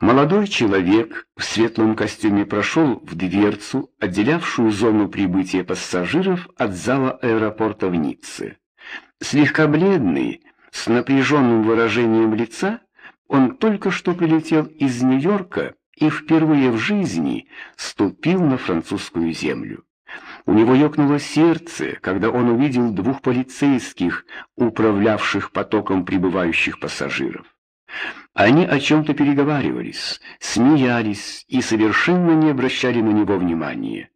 Молодой человек в светлом костюме прошел в дверцу, отделявшую зону прибытия пассажиров от зала аэропорта в Ницце. Слегка бледный, с напряженным выражением лица, он только что прилетел из Нью-Йорка и впервые в жизни ступил на французскую землю. У него ёкнуло сердце, когда он увидел двух полицейских, управлявших потоком прибывающих пассажиров. Они о чем-то переговаривались, смеялись и совершенно не обращали на него внимания.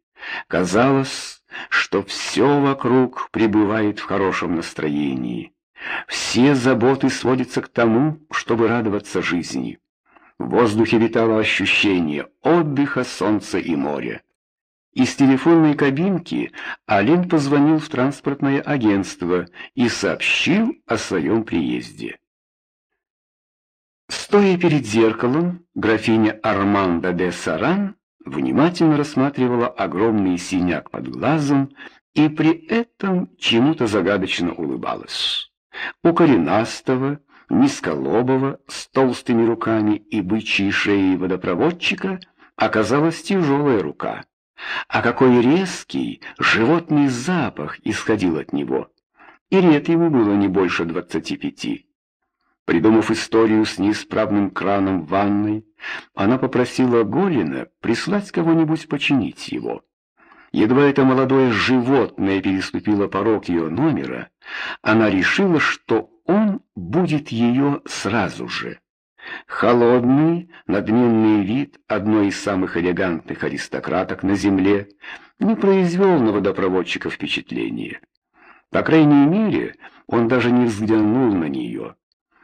Казалось, что все вокруг пребывает в хорошем настроении. Все заботы сводятся к тому, чтобы радоваться жизни. В воздухе витало ощущение отдыха, солнца и моря. Из телефонной кабинки Ален позвонил в транспортное агентство и сообщил о своем приезде. Стоя перед зеркалом, графиня Армандо де Саран внимательно рассматривала огромный синяк под глазом и при этом чему-то загадочно улыбалась. У коренастого, низколобого, с толстыми руками и бычьей шеей водопроводчика оказалась тяжелая рука. А какой резкий животный запах исходил от него. И лет ему было не больше двадцати пяти. Придумав историю с неисправным краном в ванной, она попросила Голина прислать кого-нибудь починить его. Едва это молодое животное переступило порог ее номера, она решила, что он будет ее сразу же. Холодный, надменный вид одной из самых элегантных аристократок на земле не произвел на водопроводчика впечатления. По крайней мере, он даже не взглянул на нее.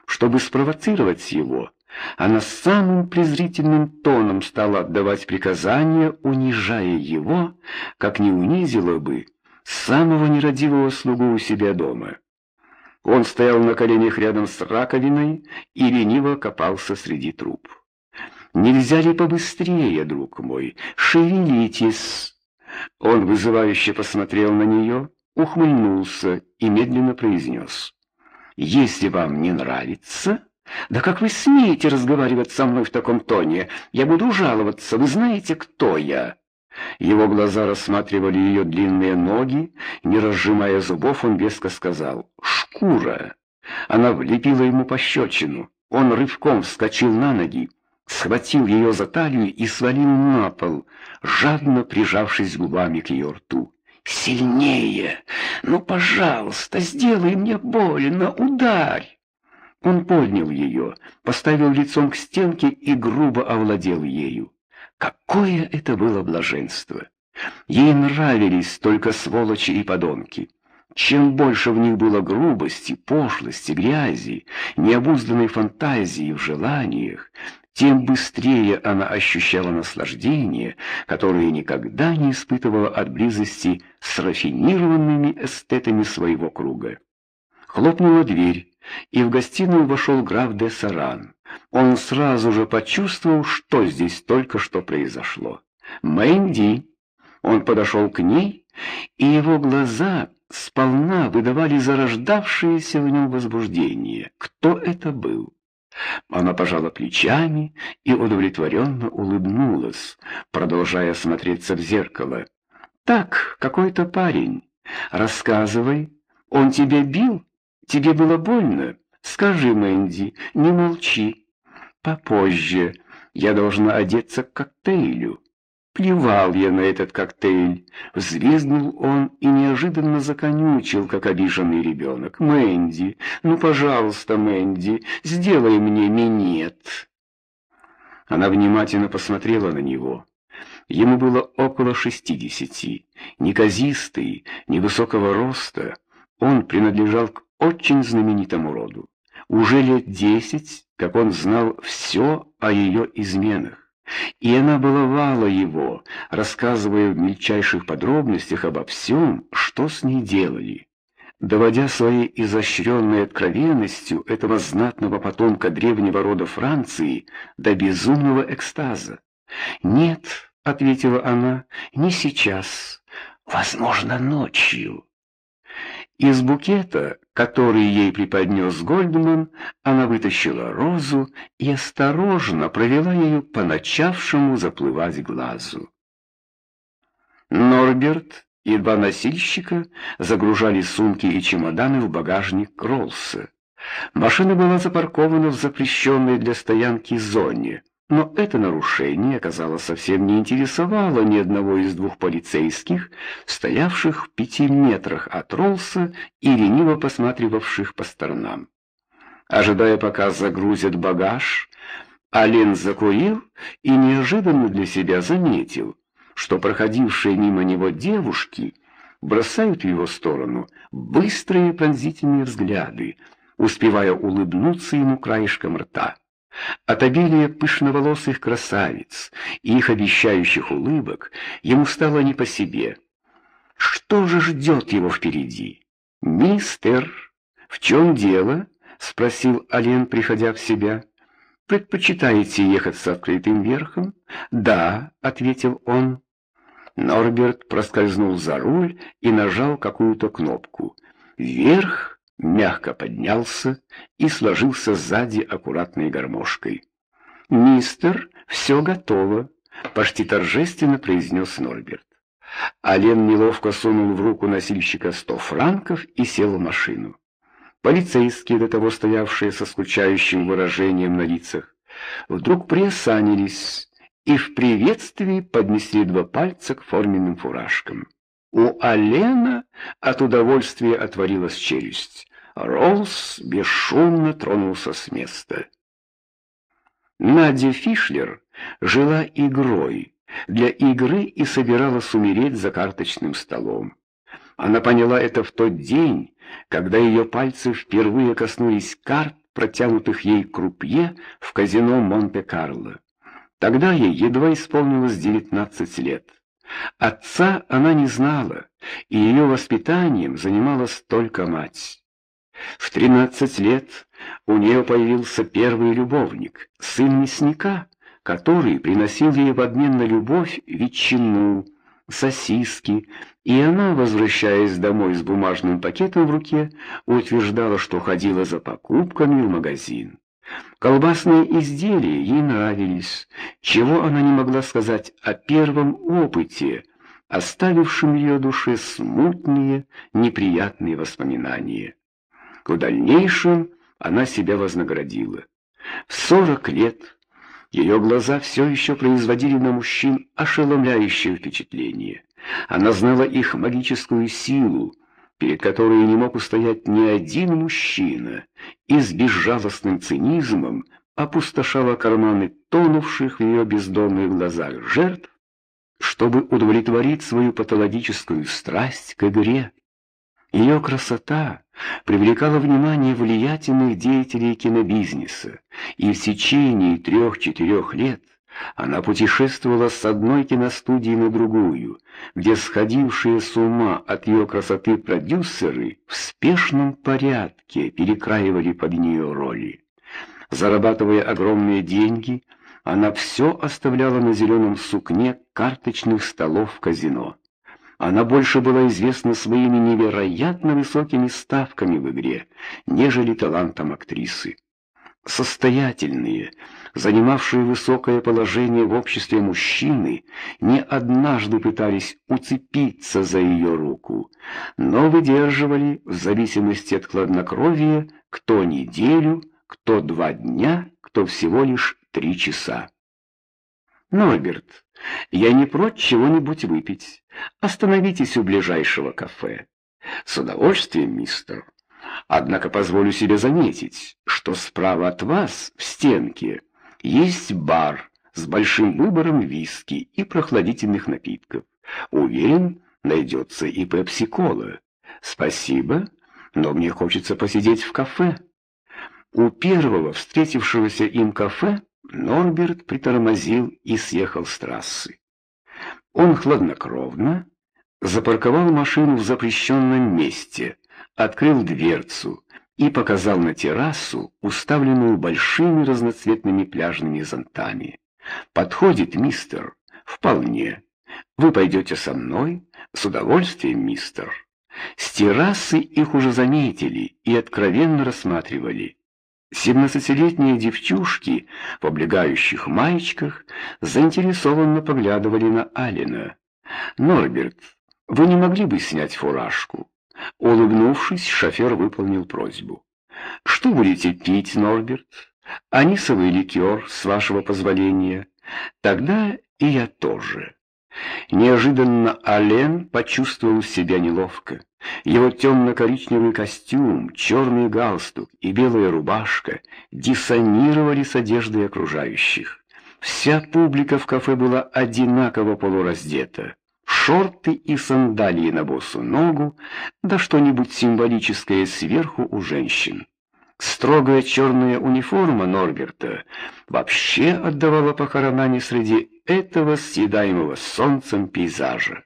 Чтобы спровоцировать его, она самым презрительным тоном стала отдавать приказания, унижая его, как не унизила бы самого нерадивого слугу у себя дома. Он стоял на коленях рядом с раковиной и лениво копался среди труб. «Нельзя ли побыстрее, друг мой? Шевелитесь!» Он вызывающе посмотрел на нее, ухмыльнулся и медленно произнес. Если вам не нравится... Да как вы смеете разговаривать со мной в таком тоне? Я буду жаловаться, вы знаете, кто я?» Его глаза рассматривали ее длинные ноги, не разжимая зубов, он веско сказал «Шкура!». Она влепила ему пощечину. Он рывком вскочил на ноги, схватил ее за талию и свалил на пол, жадно прижавшись губами к ее рту. «Сильнее! Ну, пожалуйста, сделай мне больно, ударь!» Он поднял ее, поставил лицом к стенке и грубо овладел ею. Какое это было блаженство! Ей нравились только сволочи и подонки. Чем больше в них было грубости, пошлости, грязи, необузданной фантазии в желаниях, тем быстрее она ощущала наслаждение, которое никогда не испытывала от близости с рафинированными эстетами своего круга. Хлопнула дверь, и в гостиную вошел граф де Саран. Он сразу же почувствовал, что здесь только что произошло. «Мэнди!» Он подошел к ней, и его глаза сполна выдавали зарождавшееся в нем возбуждение. Кто это был? Она пожала плечами и удовлетворенно улыбнулась, продолжая смотреться в зеркало. «Так, какой-то парень. Рассказывай. Он тебя бил? Тебе было больно? Скажи, Мэнди, не молчи. Попозже. Я должна одеться к коктейлю». Плевал я на этот коктейль. Взвизгнул он и неожиданно законючил, как обиженный ребенок. «Мэнди, ну, пожалуйста, Мэнди, сделай мне минет». Она внимательно посмотрела на него. Ему было около шестидесяти. Неказистый, невысокого роста, он принадлежал к очень знаменитому роду. Уже лет десять, как он знал все о ее изменах. И она баловала его, рассказывая в мельчайших подробностях обо всем, что с ней делали. Доводя своей изощренной откровенностью этого знатного потомка древнего рода Франции до безумного экстаза. «Нет», — ответила она, — «не сейчас, возможно, ночью». Из букета, который ей преподнес Гольдман, она вытащила розу и осторожно провела ее по начавшему заплывать глазу. Норберт и два носильщика загружали сумки и чемоданы в багажник Роллса. Машина была запаркована в запрещенной для стоянки зоне. Но это нарушение, оказалось, совсем не интересовало ни одного из двух полицейских, стоявших в пяти метрах от Ролса и лениво посматривавших по сторонам. Ожидая, пока загрузят багаж, Ален закурил и неожиданно для себя заметил, что проходившие мимо него девушки бросают в его сторону быстрые пронзительные взгляды, успевая улыбнуться ему краешком рта. От обилия пышноволосых красавиц и их обещающих улыбок ему стало не по себе. Что же ждет его впереди? «Мистер, в чем дело?» — спросил Ален, приходя в себя. «Предпочитаете ехать с открытым верхом?» «Да», — ответил он. Норберт проскользнул за руль и нажал какую-то кнопку. Вверх мягко поднялся и сложился сзади аккуратной гармошкой. «Мистер, все готово», — почти торжественно произнес Норберт. Ален неловко сунул в руку носильщика сто франков и сел в машину. Полицейские, до того стоявшие со скучающим выражением на лицах, вдруг приосанились и в приветствии поднесли два пальца к форменным фуражкам. У Алена от удовольствия отворилась челюсть. Роллс бесшумно тронулся с места. Надя Фишлер жила игрой, для игры и собиралась умереть за карточным столом. Она поняла это в тот день, когда ее пальцы впервые коснулись карт, протянутых ей крупье в казино Монте-Карло. Тогда ей едва исполнилось 19 лет. Отца она не знала, и ее воспитанием занималась только мать. В тринадцать лет у нее появился первый любовник, сын мясника, который приносил ей в обмен на любовь ветчину, сосиски, и она, возвращаясь домой с бумажным пакетом в руке, утверждала, что ходила за покупками в магазин. Колбасные изделия ей нравились, чего она не могла сказать о первом опыте, оставившем ее душе смутные, неприятные воспоминания. В дальнейшем она себя вознаградила. В сорок лет ее глаза все еще производили на мужчин ошеломляющее впечатление. Она знала их магическую силу, перед которой не мог устоять ни один мужчина, и с безжалостным цинизмом опустошала карманы тонувших в ее бездомных глазах жертв, чтобы удовлетворить свою патологическую страсть к игре. Ее красота привлекала внимание влиятельных деятелей кинобизнеса, и в течение трех-четырех лет она путешествовала с одной киностудии на другую, где сходившие с ума от ее красоты продюсеры в спешном порядке перекраивали под нее роли. Зарабатывая огромные деньги, она все оставляла на зеленом сукне карточных столов казино. Она больше была известна своими невероятно высокими ставками в игре, нежели талантом актрисы. Состоятельные, занимавшие высокое положение в обществе мужчины, не однажды пытались уцепиться за ее руку, но выдерживали, в зависимости от хладнокровия, кто неделю, кто два дня, кто всего лишь три часа. «Норберт, я не прочь чего-нибудь выпить. Остановитесь у ближайшего кафе». «С удовольствием, мистер. Однако позволю себе заметить, что справа от вас, в стенке, есть бар с большим выбором виски и прохладительных напитков. Уверен, найдется и пепси-кола. Спасибо, но мне хочется посидеть в кафе». У первого встретившегося им кафе Норберт притормозил и съехал с трассы. Он хладнокровно запарковал машину в запрещенном месте, открыл дверцу и показал на террасу, уставленную большими разноцветными пляжными зонтами. «Подходит, мистер?» «Вполне. Вы пойдете со мной?» «С удовольствием, мистер». С террасы их уже заметили и откровенно рассматривали. Семнадцатилетние девчушки в облегающих маечках заинтересованно поглядывали на Алина. «Норберт, вы не могли бы снять фуражку?» Улыбнувшись, шофер выполнил просьбу. «Что будете пить, Норберт? Анисовый ликер, с вашего позволения. Тогда и я тоже». Неожиданно Ален почувствовал себя неловко. Его темно-коричневый костюм, черный галстук и белая рубашка диссонировали с одеждой окружающих. Вся публика в кафе была одинаково полураздета. Шорты и сандалии на босу ногу, да что-нибудь символическое сверху у женщин. Строгая черная униформа Норберта вообще отдавала похоронами среди этого съедаемого солнцем пейзажа.